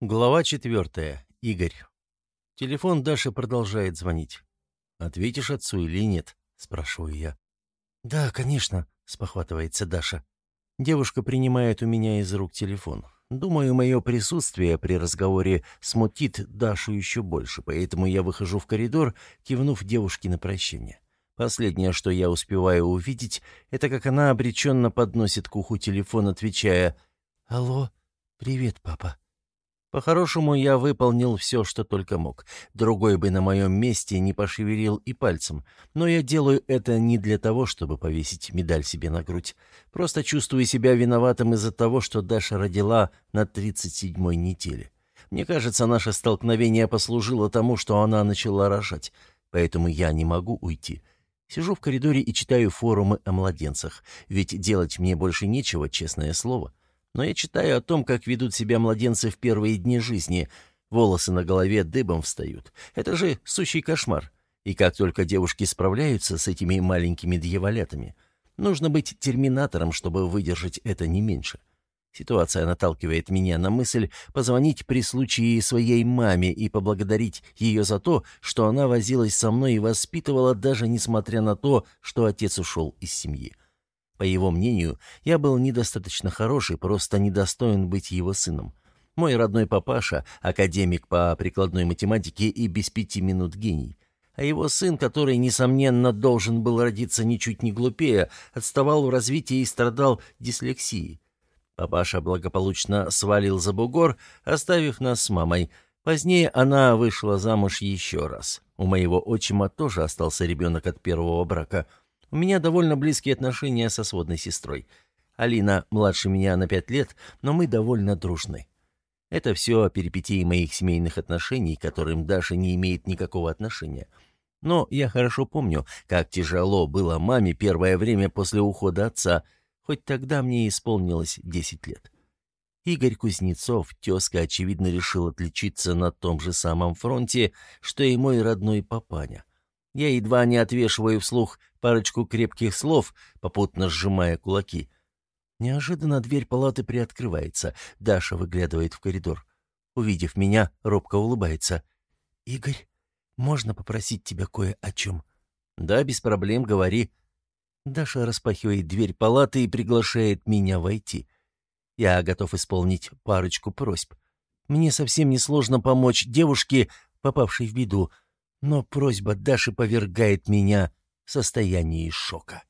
Глава четвертая. Игорь. Телефон Даши продолжает звонить. «Ответишь отцу или нет?» – спрашиваю я. «Да, конечно», – спохватывается Даша. Девушка принимает у меня из рук телефон. Думаю, мое присутствие при разговоре смутит Дашу еще больше, поэтому я выхожу в коридор, кивнув девушке на прощение. Последнее, что я успеваю увидеть, это как она обреченно подносит к уху телефон, отвечая «Алло, привет, папа». По-хорошему, я выполнил все, что только мог. Другой бы на моем месте не пошевелил и пальцем. Но я делаю это не для того, чтобы повесить медаль себе на грудь. Просто чувствую себя виноватым из-за того, что Даша родила на 37-й неделе. Мне кажется, наше столкновение послужило тому, что она начала рожать. Поэтому я не могу уйти. Сижу в коридоре и читаю форумы о младенцах. Ведь делать мне больше нечего, честное слово. — но я читаю о том, как ведут себя младенцы в первые дни жизни. Волосы на голове дыбом встают. Это же сущий кошмар. И как только девушки справляются с этими маленькими дьяволятами. Нужно быть терминатором, чтобы выдержать это не меньше. Ситуация наталкивает меня на мысль позвонить при случае своей маме и поблагодарить ее за то, что она возилась со мной и воспитывала, даже несмотря на то, что отец ушел из семьи. По его мнению, я был недостаточно хороший, просто недостоин быть его сыном. Мой родной папаша — академик по прикладной математике и без пяти минут гений. А его сын, который, несомненно, должен был родиться ничуть не глупее, отставал в развитии и страдал дислексией. Папаша благополучно свалил за бугор, оставив нас с мамой. Позднее она вышла замуж еще раз. У моего отчима тоже остался ребенок от первого брака — у меня довольно близкие отношения со сводной сестрой. Алина младше меня на пять лет, но мы довольно дружны. Это все перипетии моих семейных отношений, которым Даша не имеет никакого отношения. Но я хорошо помню, как тяжело было маме первое время после ухода отца, хоть тогда мне исполнилось десять лет. Игорь Кузнецов, тезка, очевидно, решил отличиться на том же самом фронте, что и мой родной папаня. Я едва не отвешиваю вслух парочку крепких слов, попутно сжимая кулаки. Неожиданно дверь палаты приоткрывается. Даша выглядывает в коридор. Увидев меня, робко улыбается. «Игорь, можно попросить тебя кое о чем?» «Да, без проблем, говори». Даша распахивает дверь палаты и приглашает меня войти. Я готов исполнить парочку просьб. Мне совсем несложно помочь девушке, попавшей в беду, но просьба Даши повергает меня в состояние шока.